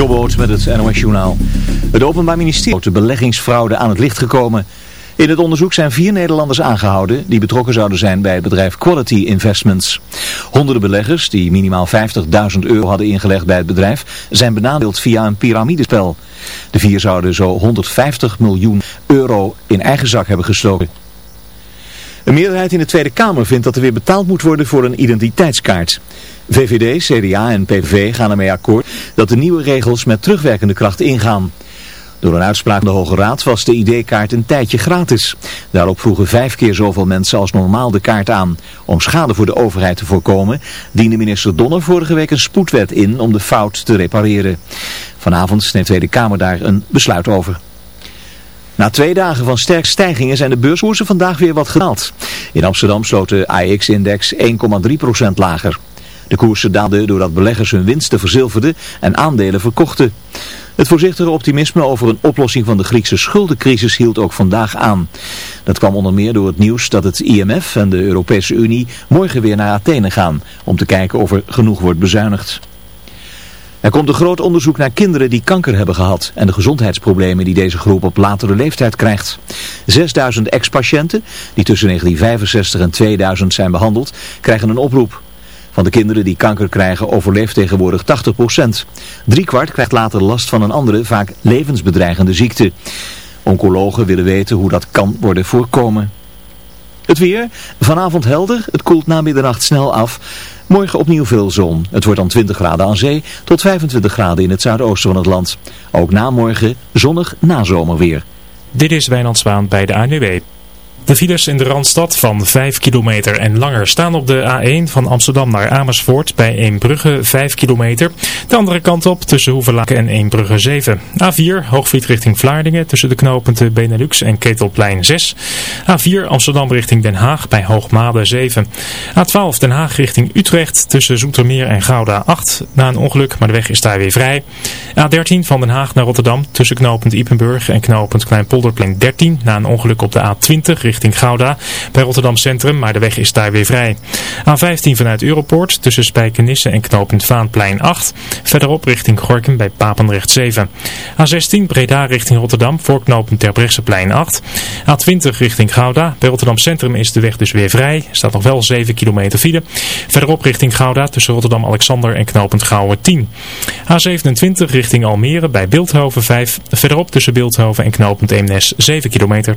Jobboot met het NOS Journaal. Het Openbaar Ministerie heeft de beleggingsfraude aan het licht gekomen. In het onderzoek zijn vier Nederlanders aangehouden die betrokken zouden zijn bij het bedrijf Quality Investments. Honderden beleggers die minimaal 50.000 euro hadden ingelegd bij het bedrijf zijn benadeeld via een piramidespel. De vier zouden zo 150 miljoen euro in eigen zak hebben gestoken. Een meerderheid in de Tweede Kamer vindt dat er weer betaald moet worden voor een identiteitskaart. VVD, CDA en PVV gaan ermee akkoord dat de nieuwe regels met terugwerkende kracht ingaan. Door een uitspraak de Hoge Raad was de ID-kaart een tijdje gratis. Daarop vroegen vijf keer zoveel mensen als normaal de kaart aan. Om schade voor de overheid te voorkomen, diende minister Donner vorige week een spoedwet in om de fout te repareren. Vanavond neemt de Tweede Kamer daar een besluit over. Na twee dagen van sterke stijgingen zijn de beurskoersen vandaag weer wat gedaald. In Amsterdam sloot de AX-index 1,3% lager. De koersen daalden doordat beleggers hun winsten verzilverden en aandelen verkochten. Het voorzichtige optimisme over een oplossing van de Griekse schuldencrisis hield ook vandaag aan. Dat kwam onder meer door het nieuws dat het IMF en de Europese Unie morgen weer naar Athene gaan om te kijken of er genoeg wordt bezuinigd. Er komt een groot onderzoek naar kinderen die kanker hebben gehad en de gezondheidsproblemen die deze groep op latere leeftijd krijgt. 6000 ex-patiënten die tussen 1965 en 2000 zijn behandeld krijgen een oproep. Van de kinderen die kanker krijgen overleeft tegenwoordig 80%. Driekwart krijgt later last van een andere, vaak levensbedreigende ziekte. Oncologen willen weten hoe dat kan worden voorkomen. Het weer, vanavond helder, het koelt na middernacht snel af. Morgen opnieuw veel zon. Het wordt dan 20 graden aan zee tot 25 graden in het zuidoosten van het land. Ook na morgen zonnig nazomerweer. Dit is Wijnand Zwaan bij de ANWB. De files in de Randstad van 5 kilometer en langer staan op de A1 van Amsterdam naar Amersfoort bij Eembrugge 5 kilometer. De andere kant op tussen Hoevelaken en Eembrugge 7. A4 Hoogvliet richting Vlaardingen tussen de knooppunten Benelux en Ketelplein 6. A4 Amsterdam richting Den Haag bij Hoogmade 7. A12 Den Haag richting Utrecht tussen Zoetermeer en Gouda 8. Na een ongeluk, maar de weg is daar weer vrij. A13 van Den Haag naar Rotterdam tussen knooppunt Ipenburg en knooppunt Kleinpolderplein 13. Na een ongeluk op de A20 richting Gouda bij Rotterdam Centrum, maar de weg is daar weer vrij. A15 vanuit Europoort tussen Spijkenisse en knooppunt Vaanplein 8. Verderop richting Gorkum bij Papendrecht 7. A16 Breda richting Rotterdam voor knooppunt Terbrechtseplein 8. A20 richting Gouda. Bij Rotterdam Centrum is de weg dus weer vrij. Staat nog wel 7 kilometer file. Verderop richting Gouda tussen Rotterdam Alexander en knooppunt Gouwen 10. A27 richting Almere bij Beeldhoven 5. Verderop tussen Beeldhoven en knooppunt Eemnes 7 kilometer.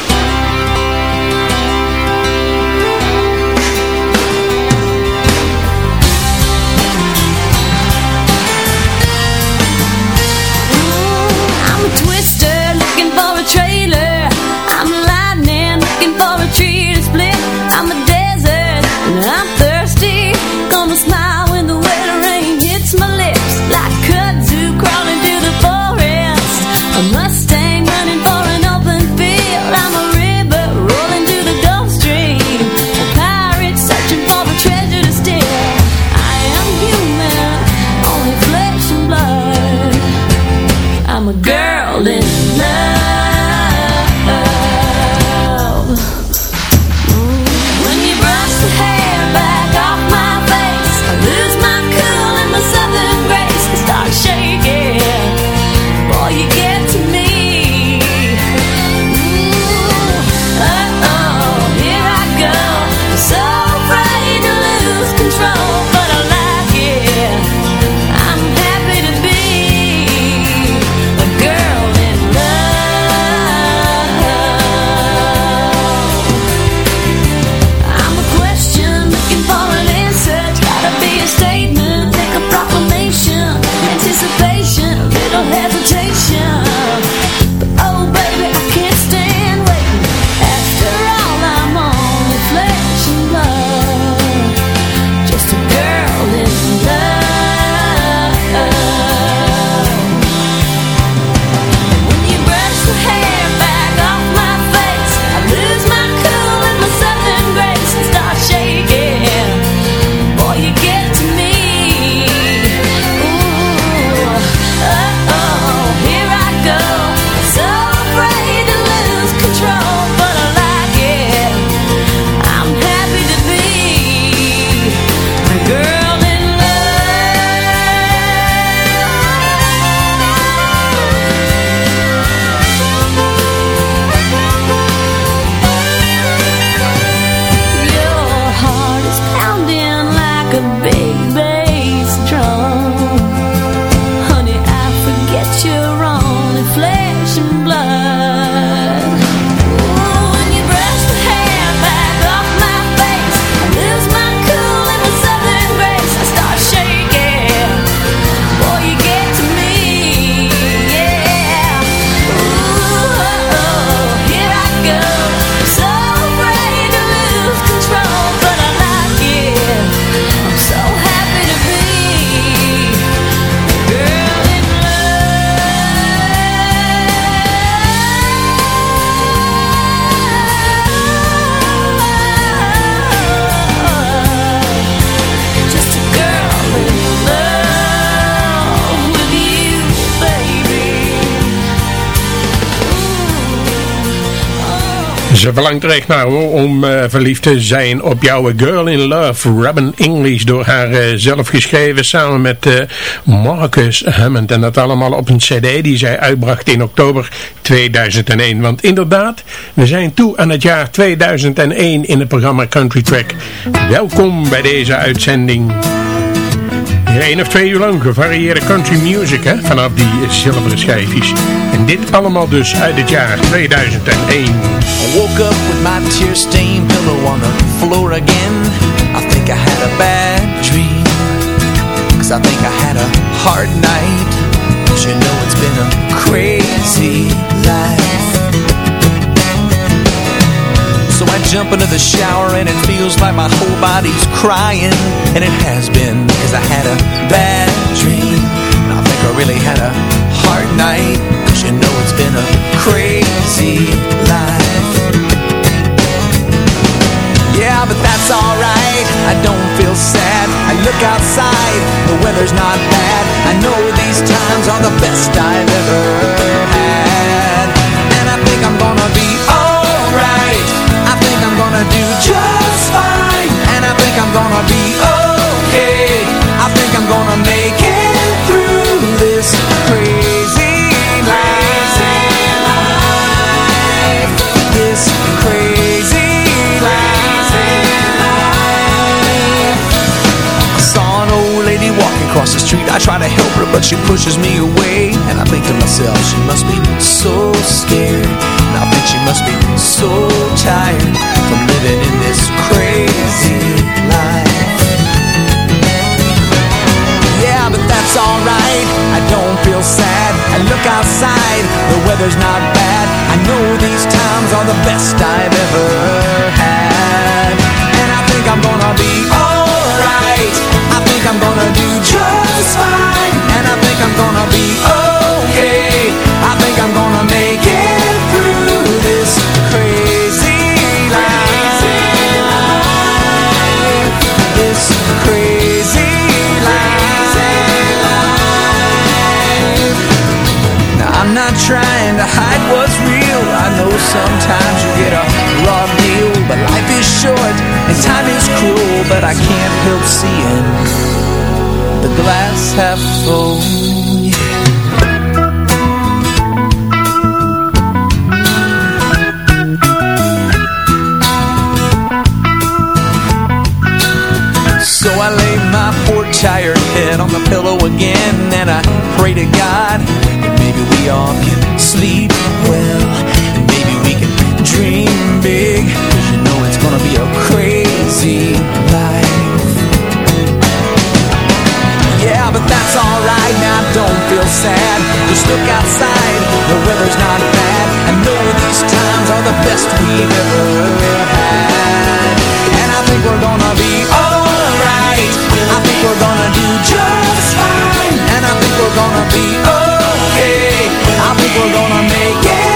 Ze verlangt er echt naar om uh, verliefd te zijn op jouw Girl in Love, Robin English, door haar uh, zelf geschreven samen met uh, Marcus Hammond. En dat allemaal op een cd die zij uitbracht in oktober 2001. Want inderdaad, we zijn toe aan het jaar 2001 in het programma Country Track. Welkom bij deze uitzending. Eén of twee uur lang gevarieerde country music hè, vanaf die zilveren schijfjes. En dit allemaal dus uit het jaar 2001. I woke up with my tear-stained pillow on the floor again. I think I had a bad dream. Cause I think I had a hard night. Cause you know it's been a crazy life. Jump into the shower and it feels like my whole body's crying. And it has been because I had a bad dream. And I think I really had a hard night Cause you know it's been a crazy life. Yeah, but that's alright, I don't feel sad. I look outside, the weather's not bad. I know these times are the best I've ever had gonna do just fine. And I think I'm gonna be across the street. I try to help her but she pushes me away. And I think to myself she must be so scared. And I think she must be so tired from living in this crazy life. Yeah, but that's alright, I don't feel sad. I look outside, the weather's not bad. I know these times are the best I've ever had. And I think I'm gonna be gonna do just fine And I think I'm gonna be okay I think I'm gonna make it through this crazy crazy life. Now I'm not trying to hide what's real. I know sometimes you get a raw deal, but life is short and time is cruel. But I can't help seeing the glass half full. So I lay my poor tired head on the pillow again And I pray to God that maybe we all can sleep well Just look outside, the weather's not bad. I know these times are the best we've ever had. And I think we're gonna be alright. I think we're gonna do just fine. And I think we're gonna be okay. I think we're gonna make it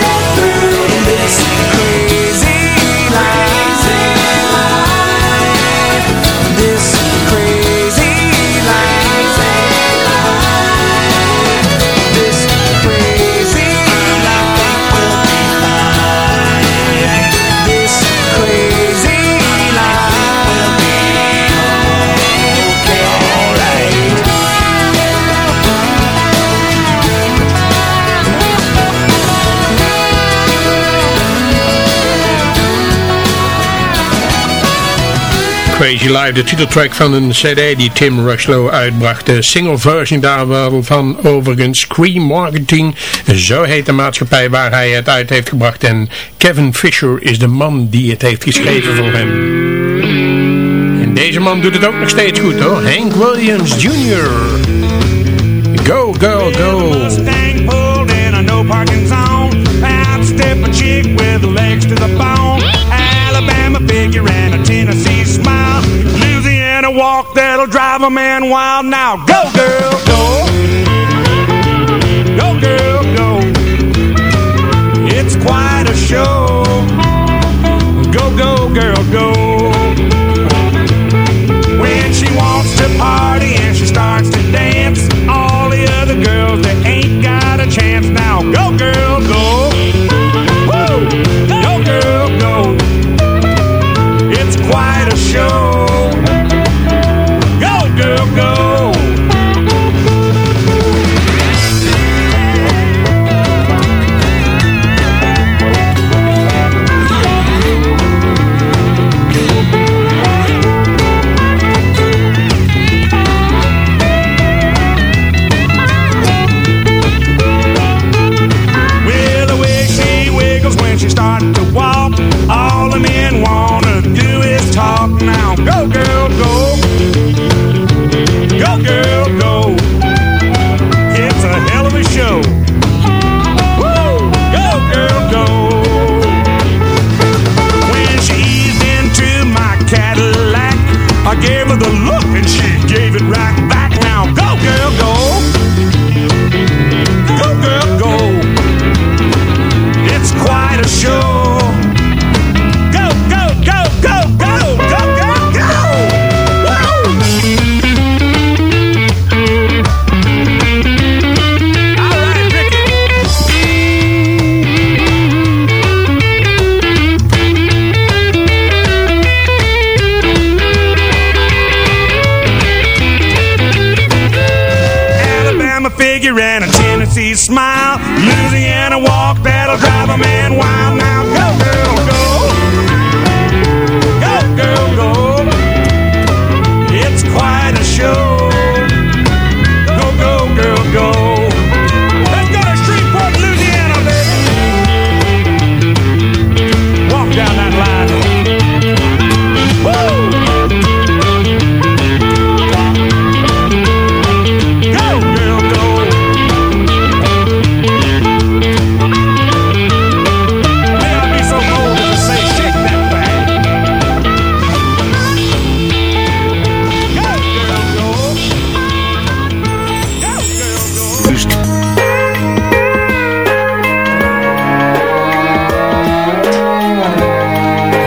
Crazy Life, de titeltrack van een cd die Tim Rushlow uitbracht. De single version daarvan overigens Scream Marketing, zo heet de maatschappij waar hij het uit heeft gebracht. En Kevin Fisher is de man die het heeft geschreven voor hem. En deze man doet het ook nog steeds goed hoor, Hank Williams Jr. Go, go, go. Mustang pulled in a no parking zone. Outstep a chick with legs to the. Walk that'll drive a man wild. Now go, girl, go. Go, girl, go. It's quite a show. Go, go, girl, go. When she wants to party and she starts to dance, all the other girls they ain't got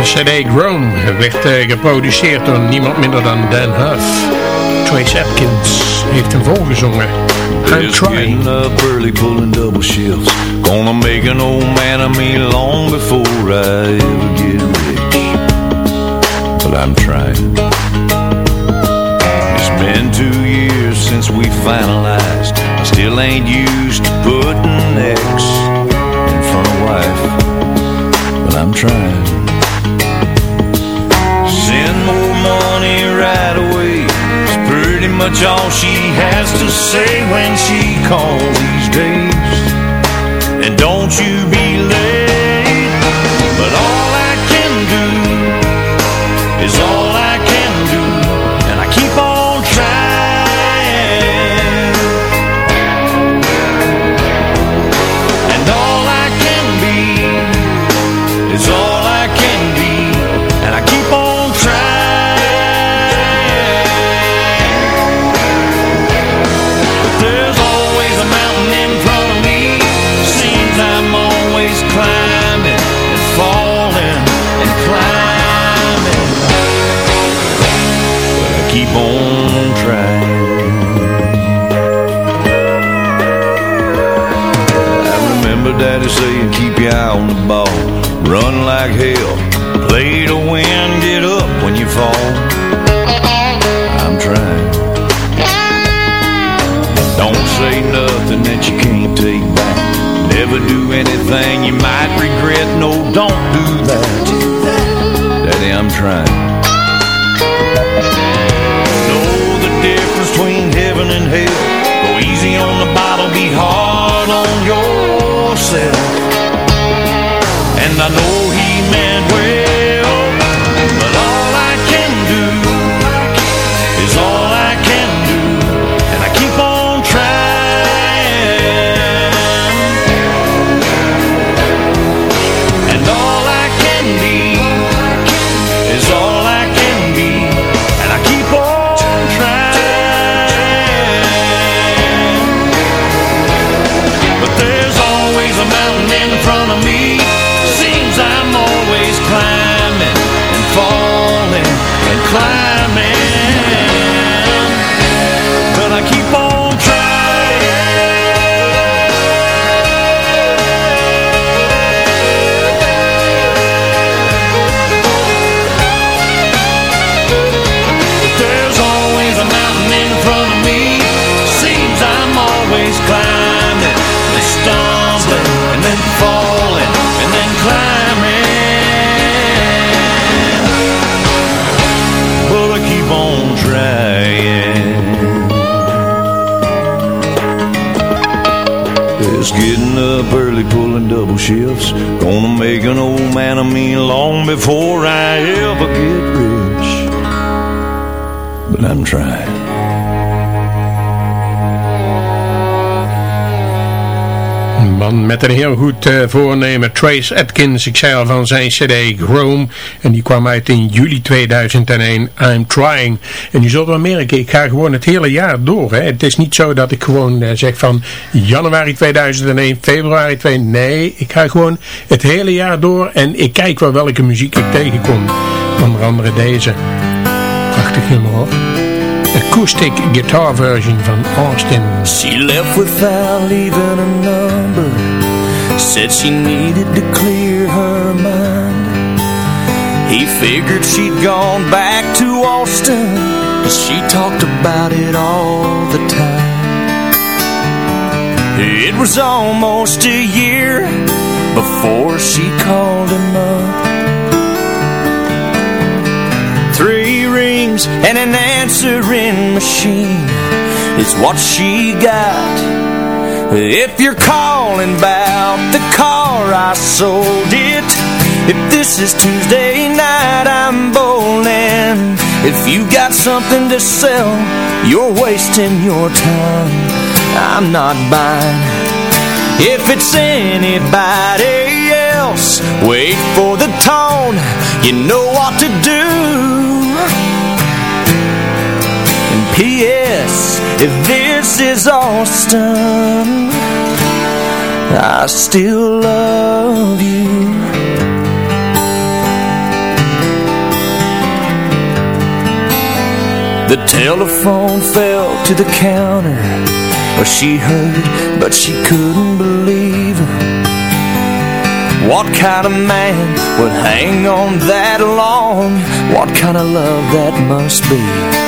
CD Grown werd eh, geproduceerd door niemand minder dan Dan Huff. Trace Atkins heeft hem volgezongen. I'm trying. up early, pulling double shifts. Gonna make an old man of me long before I ever get rich. But I'm trying. It's been two years since we finalized. I still ain't used to putting X in front of wife. But I'm trying. Right away. It's pretty much all she has to say when she calls these days. And don't you be late. But all I can do is all I eye on the ball. Run like hell. Play to win. Get up when you fall. I'm trying. Don't say nothing that you can't take back. Never do anything you might regret. No, don't do that. Daddy, I'm trying. Goed eh, voornemen, Trace Atkins. Ik zei al van zijn cd Chrome. En die kwam uit in juli 2001, I'm Trying. En je zult wel merken, ik ga gewoon het hele jaar door. Hè. Het is niet zo dat ik gewoon eh, zeg van januari 2001, februari 2001. Nee, ik ga gewoon het hele jaar door. En ik kijk wel welke muziek ik tegenkom. Onder andere deze. Prachtig nummer. Acoustic guitar version van Austin. She left without leaving a number Said she needed to clear her mind He figured she'd gone back to Austin She talked about it all the time It was almost a year before she called him up. Three rings and an answering machine is what she got. If you're calling about the car, I sold it. If this is Tuesday night, I'm bowling. If you got something to sell, you're wasting your time. I'm not buying. If it's anybody else, wait for the tone. You know what to do. P.S. If this is Austin, I still love you. The telephone fell to the counter Well, she heard, but she couldn't believe What kind of man would hang on that long? What kind of love that must be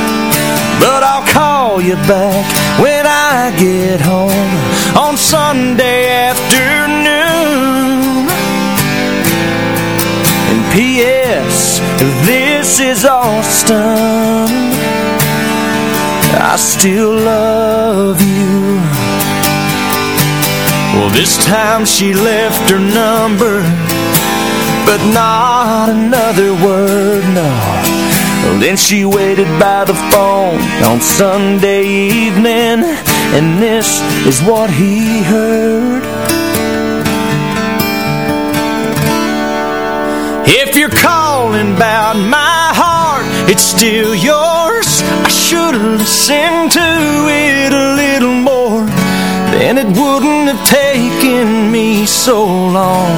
But I'll call you back when I get home On Sunday afternoon. And P.S. This is Austin. I still love you. Well, this time she left her number But not another word, no Then she waited by the phone on Sunday evening. And this is what he heard. If you're calling about my heart, it's still yours. I should've listened to it a little more Then it wouldn't have taken me so long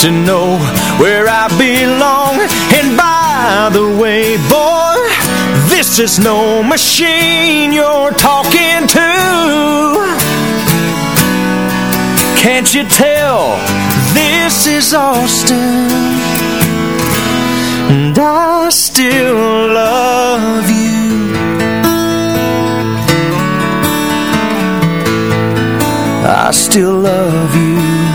To know where I belong. And by the way, boy This is no machine you're talking to. Can't you tell this is Austin? And I still love you. I still love you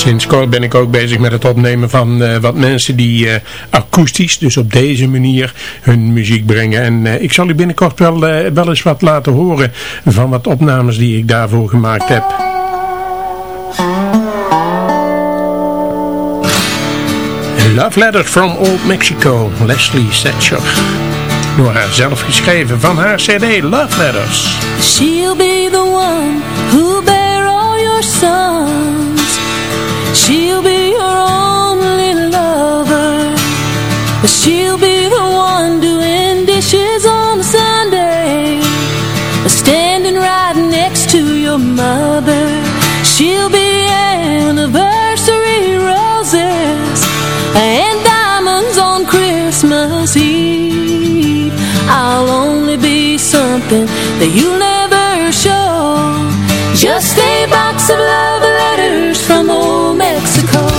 Sinds kort ben ik ook bezig met het opnemen van uh, wat mensen die uh, akoestisch, dus op deze manier, hun muziek brengen. En uh, ik zal u binnenkort wel, wel eens wat laten horen van wat opnames die ik daarvoor gemaakt heb. Love Letters from Old Mexico, Leslie Setcher. Door haar zelf geschreven van haar cd Love Letters. She'll be the one who bear all your sons. She'll be your only lover. She'll be the one doing dishes on Sunday. Standing right next to your mother. She'll be anniversary roses and diamonds on Christmas Eve. I'll only be something that you'll never show. Just a box of love letters from old Mexico.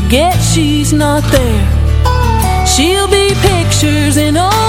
Forget she's not there. She'll be pictures in all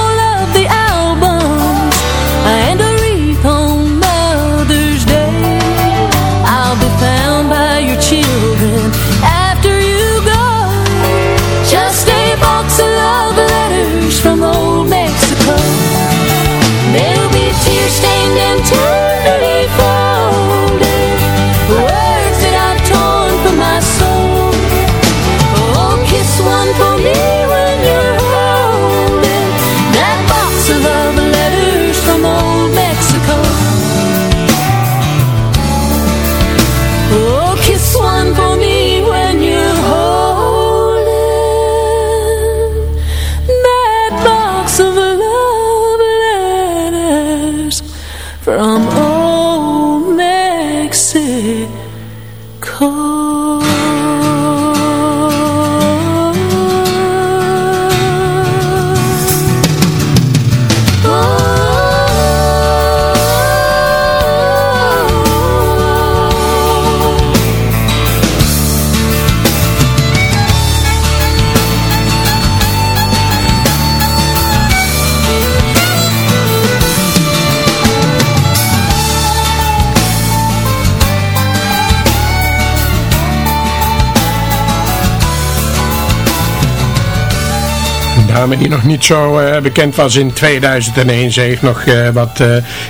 dame die nog niet zo eh, bekend was in 2001. Ze heeft nog eh, wat eh,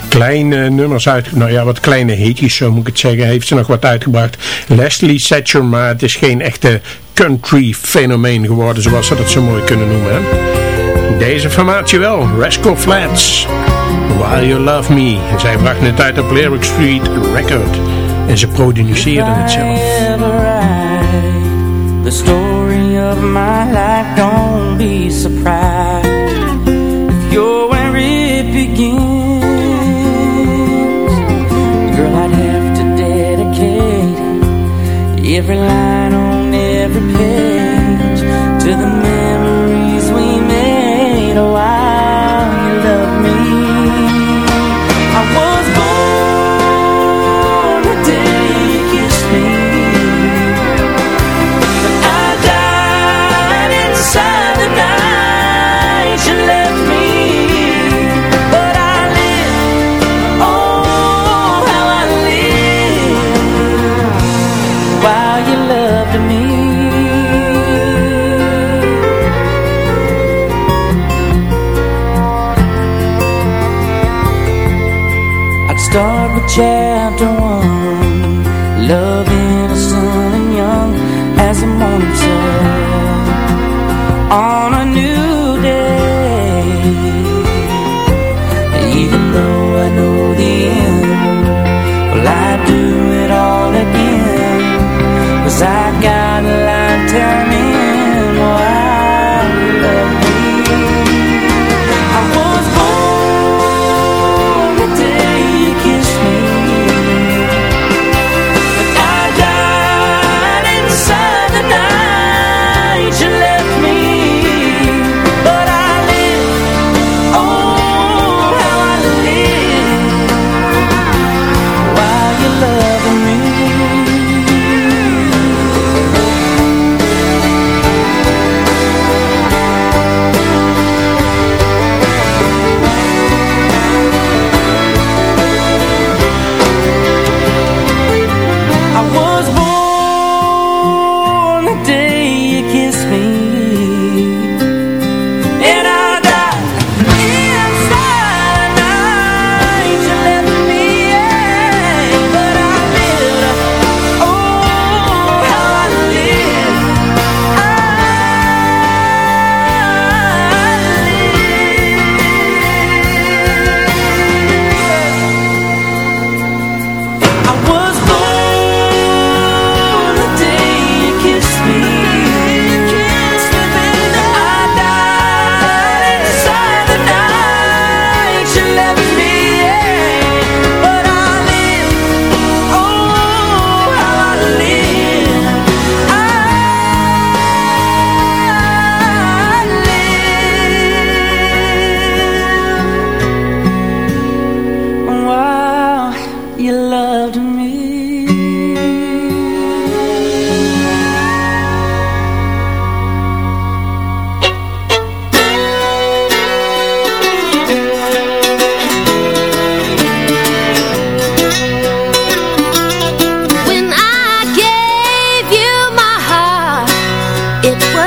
kleine nummers uit... Nou ja, wat kleine hitjes, zo moet ik het zeggen. Heeft ze nog wat uitgebracht. Leslie Satcher, maar het is geen echte country fenomeen geworden. Zoals ze dat zo mooi kunnen noemen. Hè? Deze formatie wel. Rascal Flats. While You Love Me. En zij bracht het uit op Lyric Street Record. En ze produceerde het zelf. Of my life, don't be surprised if you're where it begins. Girl, I'd have to dedicate every line on every page to the memories chapter one. Love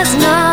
was not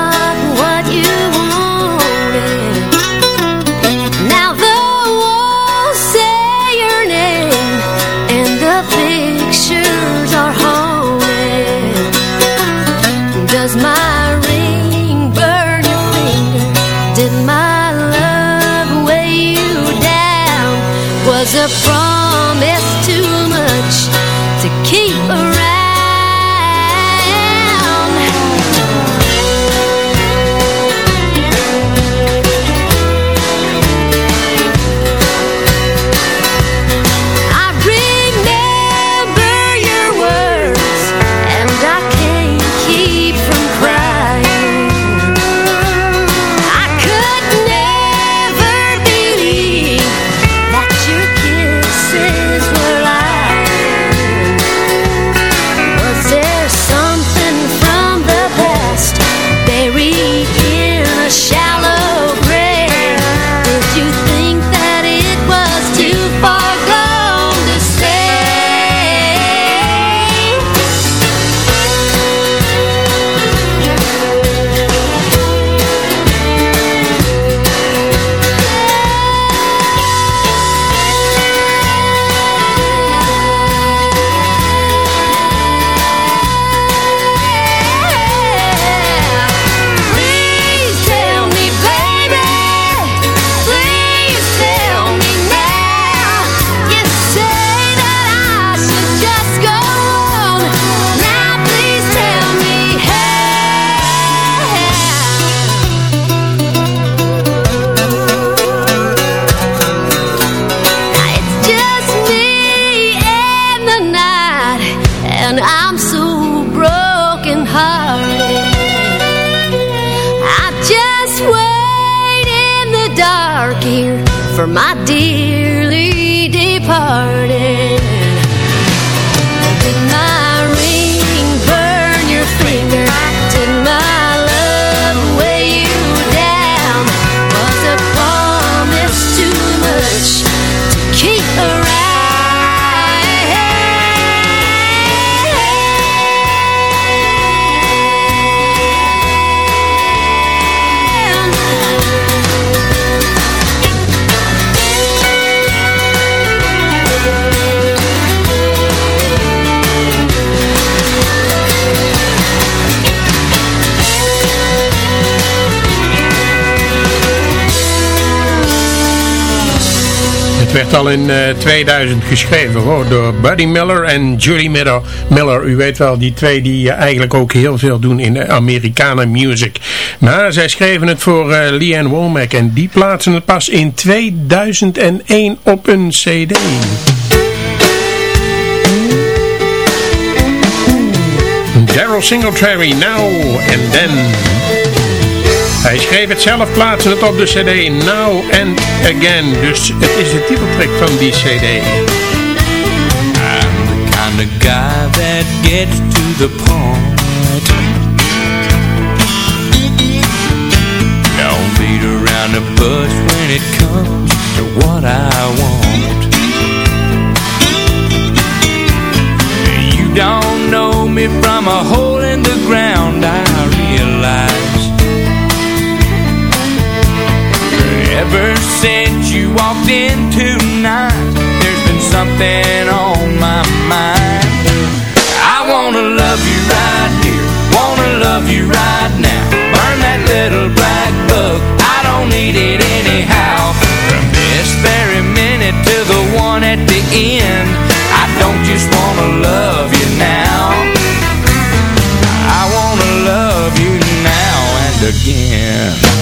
werd al in 2000 eh, geschreven hoor, door Buddy Miller en Julie Miller. Miller. U weet wel, die twee die eh, eigenlijk ook heel veel doen in Amerikanen music. Maar zij schreven het voor uh, Leanne Womack en die plaatsen het pas in 2001 op een cd. Daryl Singletary, Now and Then. Hij schreef het zelf, plaatste het op de cd Now and Again. Dus het is de titeltrack van die cd. I'm the kind of guy that gets to the point. Don't beat around the bush when it comes to what I want. You don't know me from a hole in the ground, I at the end. I don't just wanna love you now. I wanna love you now and again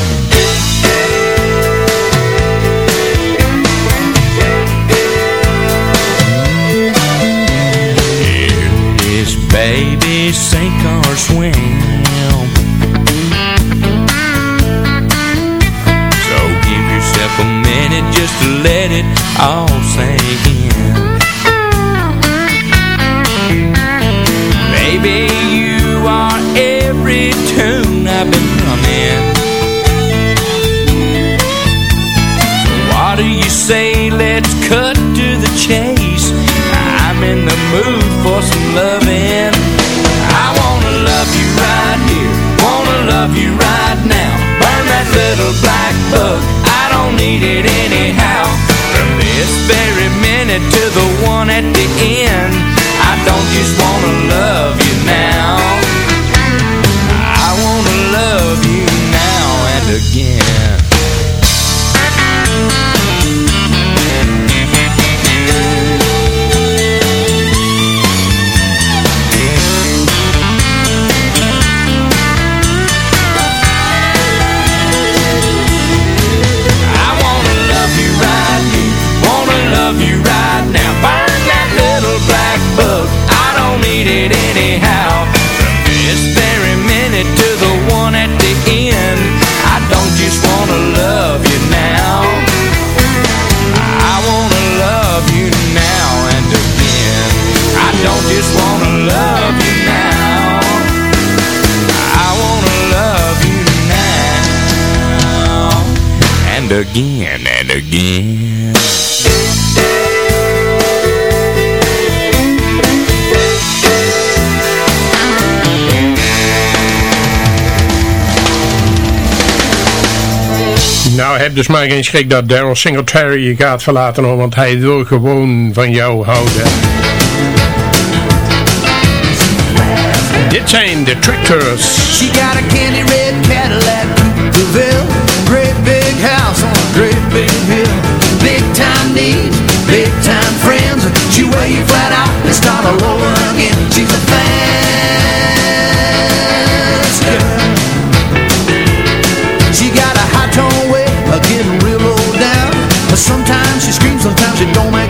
don't need it anyhow. From this very minute to the one at the end I don't just wanna love you now. I wanna love you now and again again and again. Nou, heb dus maar geen schrik dat Daryl Singletary je gaat verlaten hoor, want hij wil gewoon van jou houden. Dit zijn de Tractors. She got a candy red Cadillac big house on a great big hill. Big time needs, big time friends. She wear you flat out and start all over again. She's a fast girl. She got a high tone way of getting real low down. But sometimes she screams, sometimes she don't make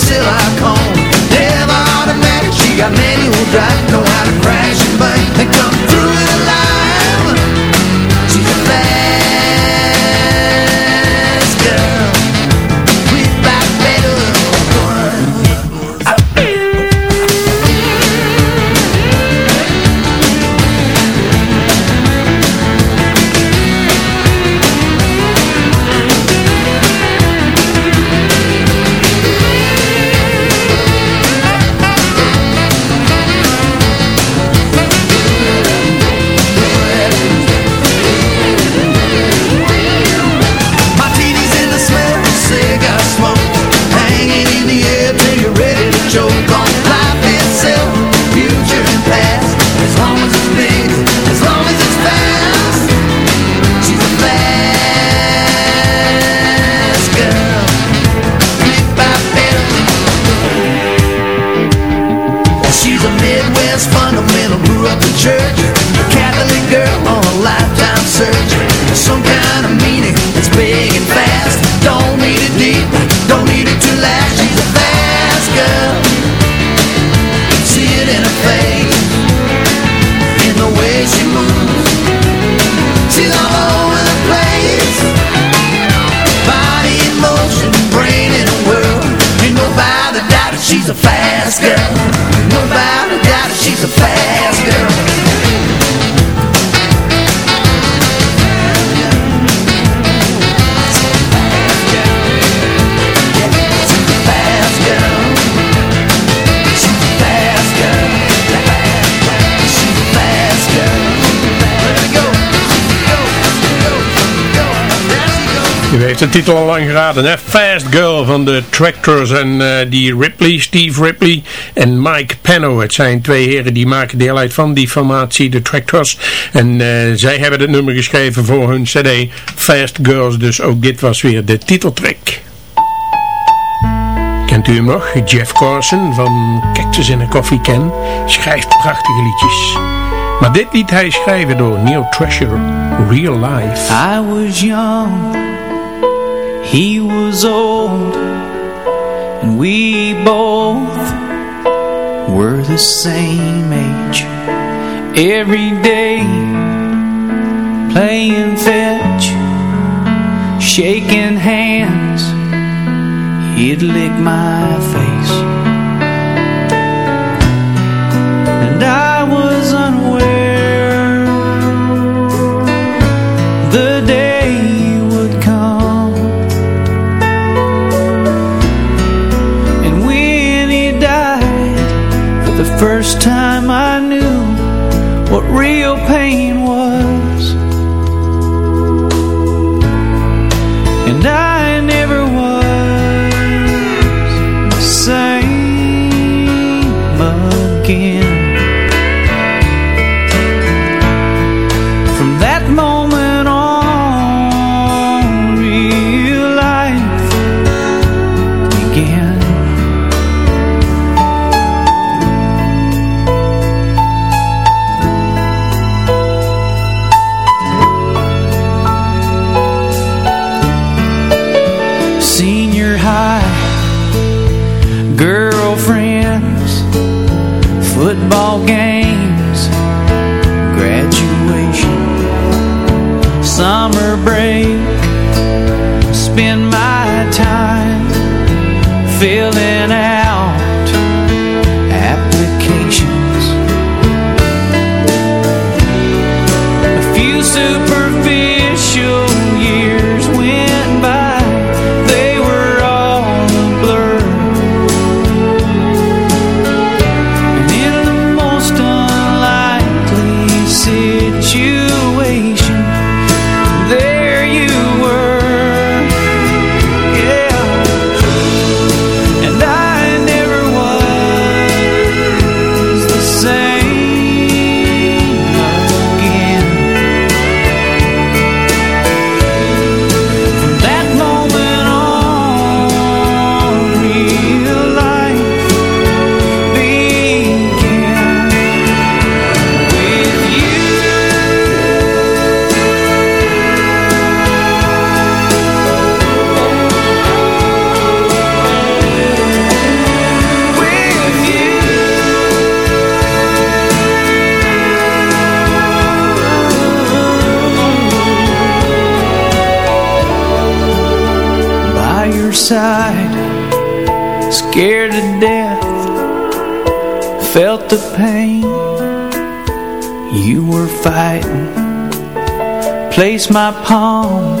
cancelar. U heeft de titel al lang geraden, hè? Fast Girl van de Tractors en eh, die Ripley, Steve Ripley en Mike Pano. Het zijn twee heren die maken deel uit van die formatie, de Tractors. En eh, zij hebben het nummer geschreven voor hun cd Fast Girls, dus ook dit was weer de titeltrack. Kent u hem nog? Jeff Carson van Cactus in a Coffee Can schrijft prachtige liedjes. Maar dit liet hij schrijven door Neil Treasure, Real Life. I was young, he was old, and we both were the same age. Every day, playing fetch, shaking hands, he'd lick my face. And I football games, graduation, summer break. Spend my time feeling out scared to death, felt the pain. You were fighting. Place my palm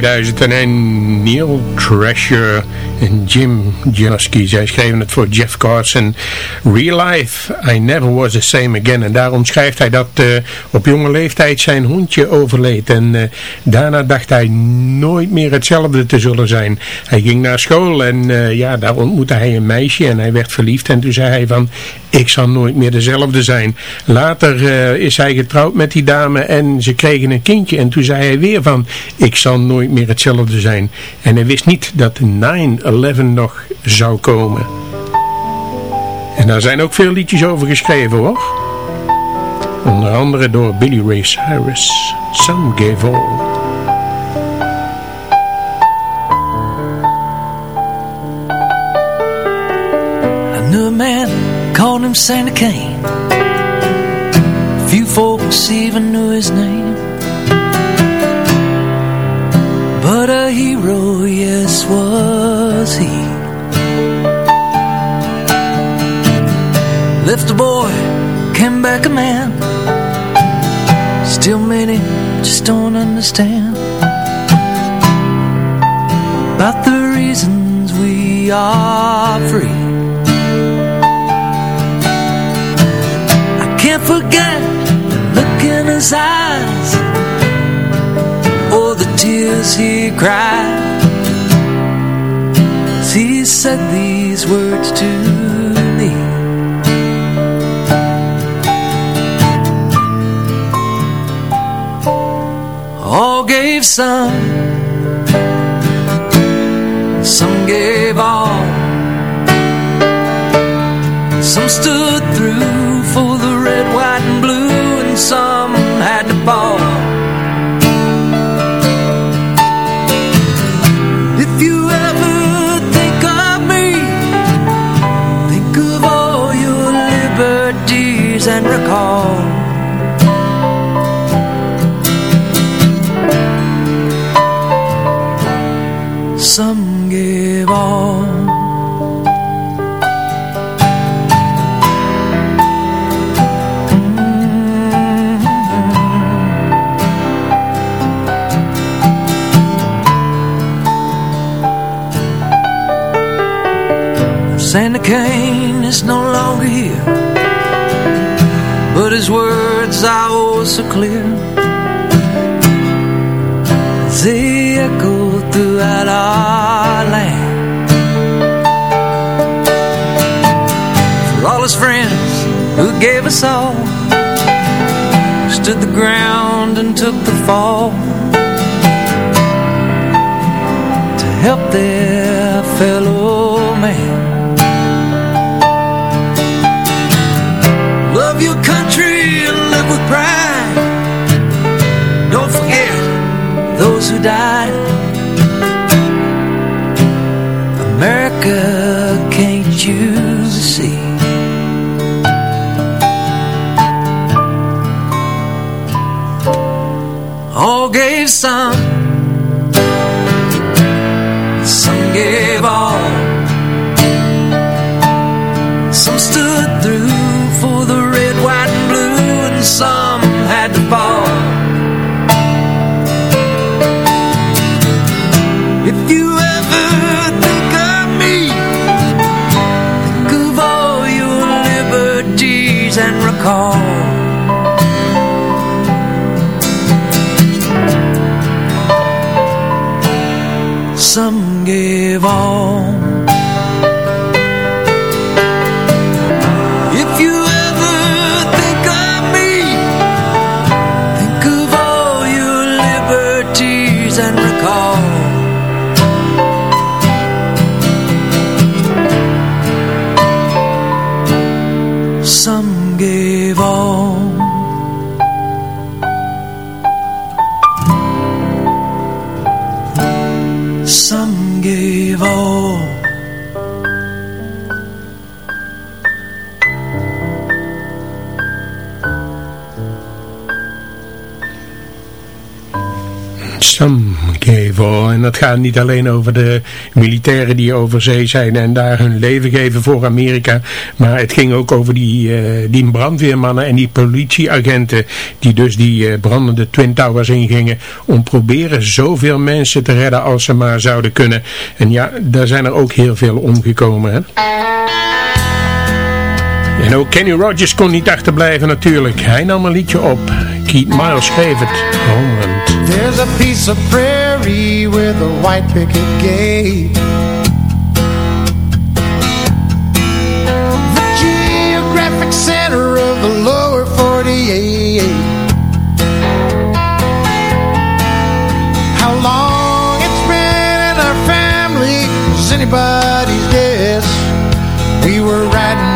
2000 en Neil Thrasher en Jim Janoski. Zij schreven het voor Jeff Carson. Real life, I never was the same again. En daarom schrijft hij dat eh, op jonge leeftijd zijn hondje overleed. En eh, daarna dacht hij nooit meer hetzelfde te zullen zijn. Hij ging naar school en eh, ja, daar ontmoette hij een meisje en hij werd verliefd. En toen zei hij van, ik zal nooit meer dezelfde zijn. Later is hij getrouwd met die dame en ze kregen een kindje. En toen zei hij weer van, ik zal nooit meer hetzelfde zijn. En hij wist niet dat 9-11 nog zou komen. En daar zijn ook veel liedjes over geschreven hoor. Onder andere door Billy Ray Cyrus. Some Gave All. I knew a man, called him Santa Cain. Few folks even knew his name. But a hero, yes, was he. Left a boy, came back a man. Still many just don't understand about the reasons we are free. I can't forget the look in his eyes or the tears he cried. Said these words to me. All gave some, some gave all. Some stood through for the red, white, and blue, and some Sandy Kane is no longer here But his words are oh so clear. They echo throughout our land. For all his friends who gave us all Stood the ground and took the fall To help their fellow died America, can't you see All gave some Some dat gaat niet alleen over de militairen die over zee zijn en daar hun leven geven voor Amerika. Maar het ging ook over die, eh, die brandweermannen en die politieagenten die dus die eh, brandende Twin Towers ingingen om proberen zoveel mensen te redden als ze maar zouden kunnen. En ja, daar zijn er ook heel veel omgekomen. Hè? En ook Kenny Rogers kon niet achterblijven natuurlijk. Hij nam een liedje op. Keith Miles schreef het. Homeland. There's a piece of prairie with a white picket gate. The geographic center of the lower 48 How long it's been in our family is anybody's guess? We were riding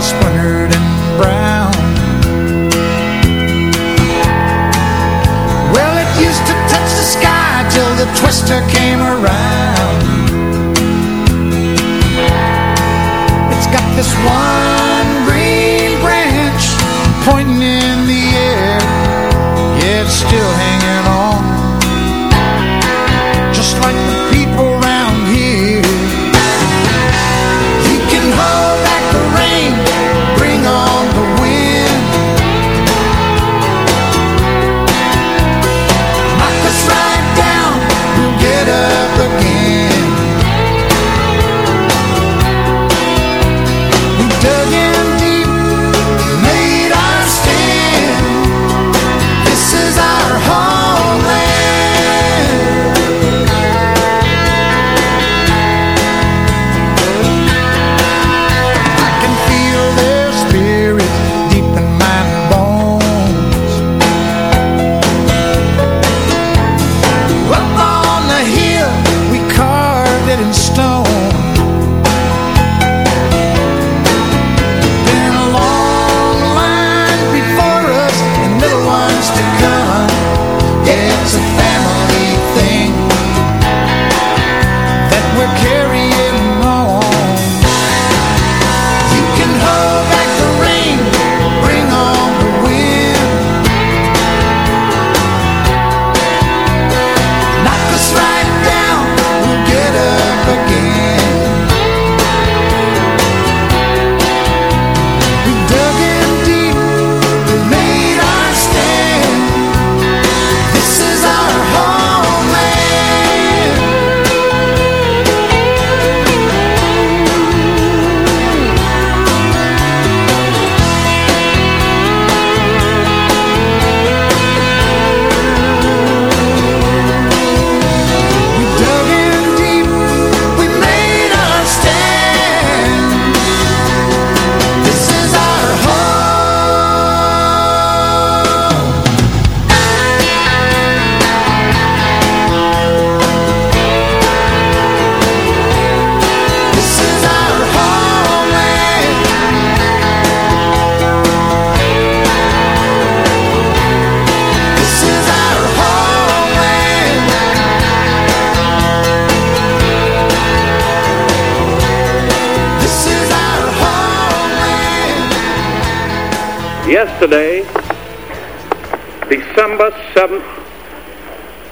all splintered and brown. Well, it used to touch the sky till the twister came around. It's got this one green branch pointing in the air. Yeah, it's still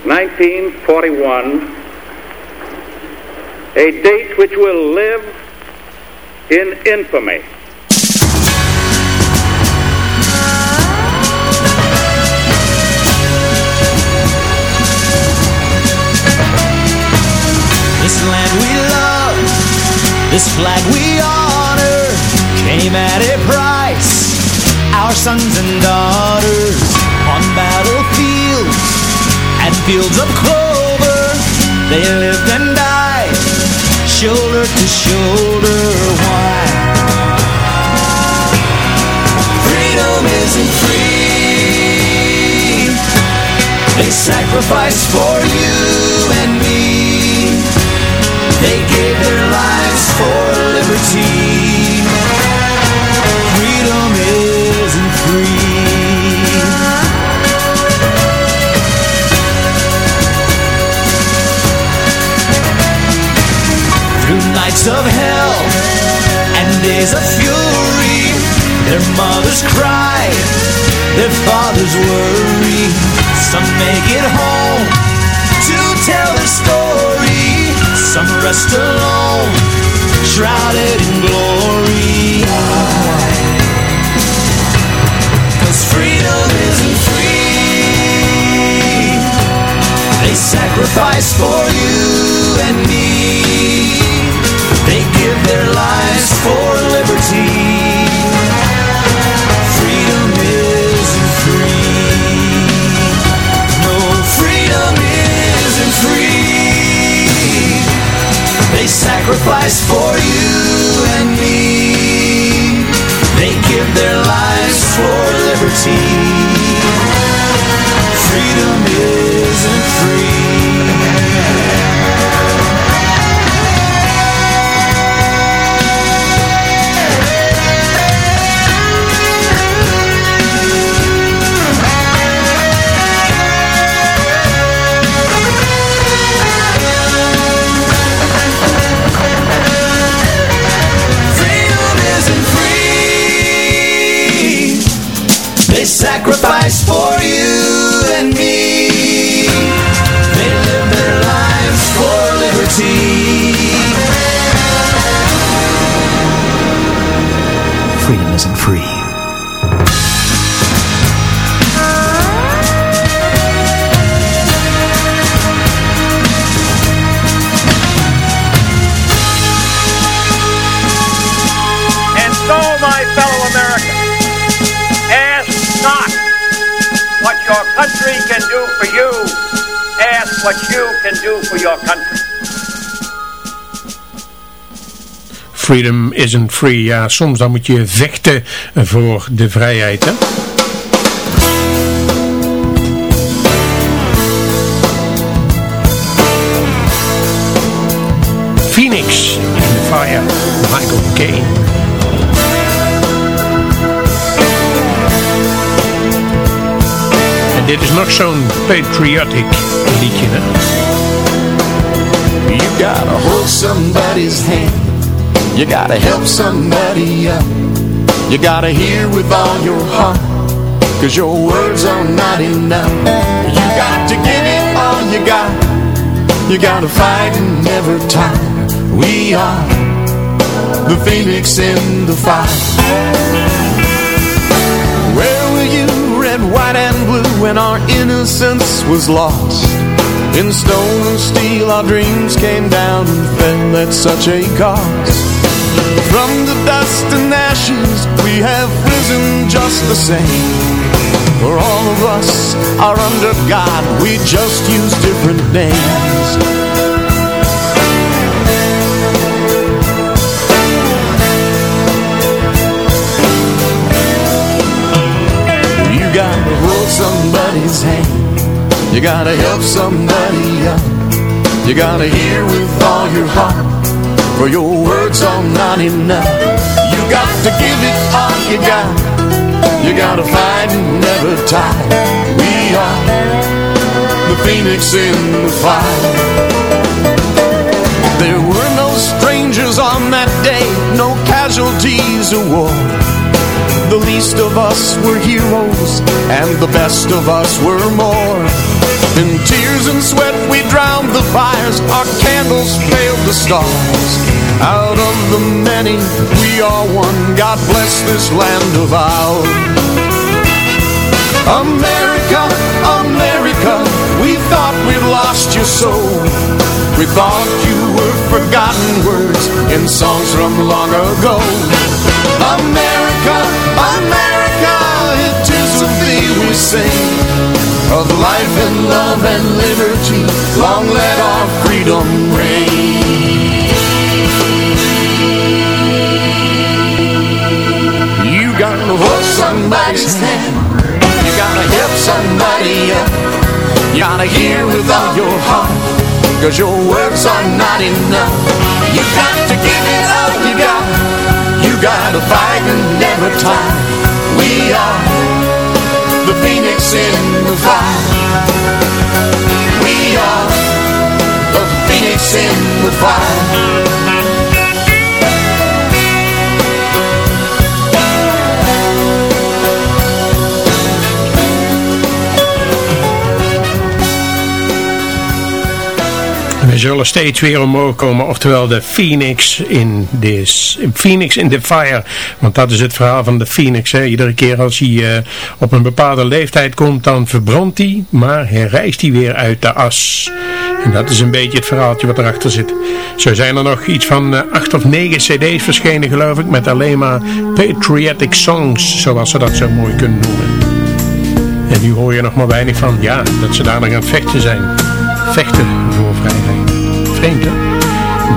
1941, a date which will live in infamy. This land we love, this flag we honor, came at a price. Our sons and daughters and fields of clover, they lived and died, shoulder to shoulder. Why? Freedom isn't free. They sacrificed for you and me. They gave their lives for liberty. Nights of hell and days of fury, their mothers cry, their fathers worry. Some make it home to tell their story. Some rest alone, shrouded in glory. Cause freedom isn't free. They sacrifice for you and me. Their lives for liberty. Freedom isn't free. No, freedom isn't free. They sacrifice for you and me. They give their lives for liberty. Freedom isn't free. Ja, soms dan moet je vechten voor de vrijheid, hè? Phoenix in the Fire, Michael Caine. En dit is nog zo'n patriotic liedje, hè? You gotta hold somebody's hand. You gotta help somebody up. You gotta hear with all your heart. Cause your words are not enough. You got to give it all you got. You gotta fight and never tire. We are the phoenix in the fire. Where were you, red, white, and blue, when our innocence was lost? In stone and steel, our dreams came down and fell at such a cost. From the dust and ashes, we have risen just the same. For all of us are under God, we just use different names. You gotta hold somebody's hand. You gotta help somebody up. You gotta hear with all your heart. For your words are not enough. You got to give it all you got. You gotta fight and never tire. We are the phoenix in the fire. There were no strangers on that day, no casualties of war. The least of us were heroes, and the best of us were more. In tears and sweat we drowned the fires, our candles paled the stars. Out of the many, we are one. God bless this land of ours. America, America, we thought we'd lost your soul. We thought you were forgotten words in songs from long ago. America, America, it is of thee we sing. Of life and love and liberty, long let our freedom reign. You gotta hold somebody's hand. You gotta help somebody up. You gotta hear with all your heart. Cause your words are not enough. You got to give it all you got. You gotta fight and never tire. We are the phoenix in the fire. We are the phoenix in the fire. Zullen steeds weer omhoog komen, oftewel de Phoenix in, this, Phoenix in the Fire. Want dat is het verhaal van de Phoenix. Hè. Iedere keer als hij uh, op een bepaalde leeftijd komt, dan verbrandt hij, maar herrijst hij weer uit de as. En dat is een beetje het verhaaltje wat erachter zit. Zo zijn er nog iets van uh, acht of negen cd's verschenen geloof ik, met alleen maar patriotic songs, zoals ze dat zo mooi kunnen noemen. En nu hoor je nog maar weinig van, ja, dat ze daar nog aan het vechten zijn. Vechten voor vrijheid.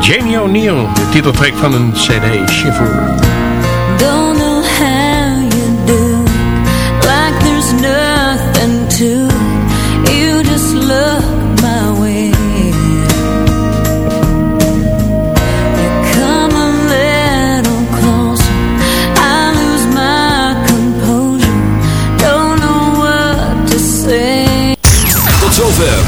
Jamie O'Neill, de titeltrack van een cd, Shiver.